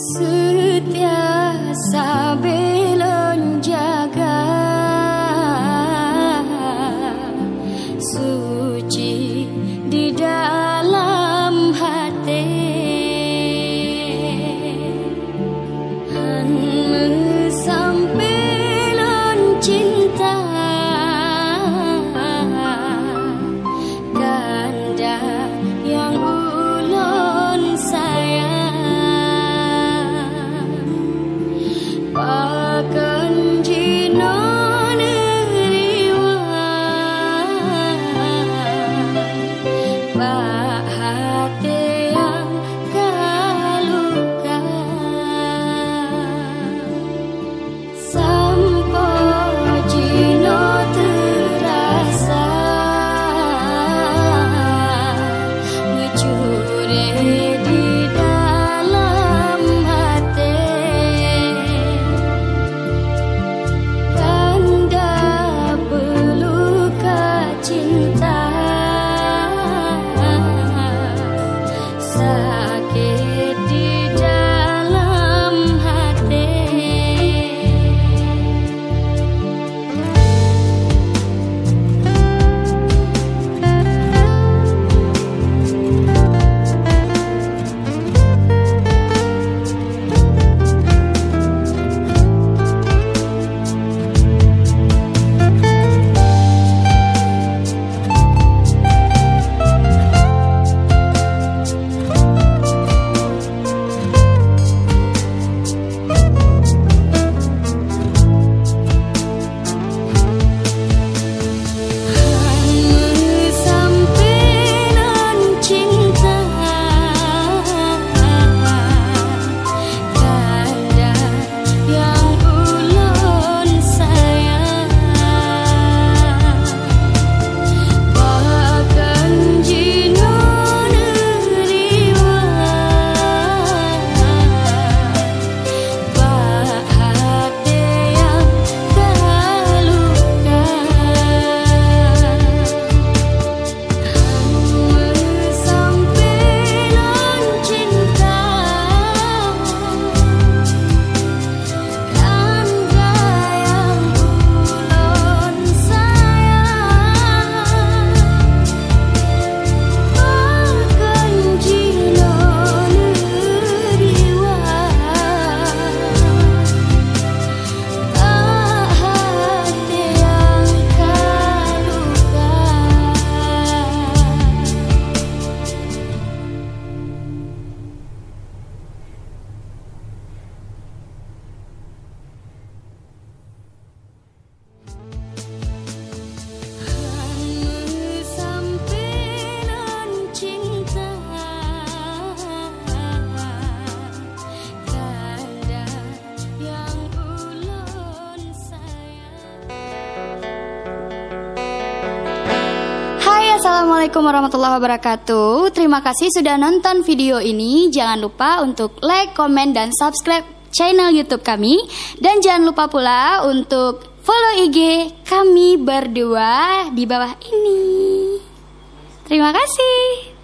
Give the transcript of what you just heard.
setia biasa walking. Assalamualaikum warahmatullahi wabarakatuh. Terima kasih sudah nonton video ini. Jangan lupa untuk like, komen, dan subscribe channel YouTube kami. Dan jangan lupa pula untuk follow IG kami berdua di bawah ini. Terima kasih.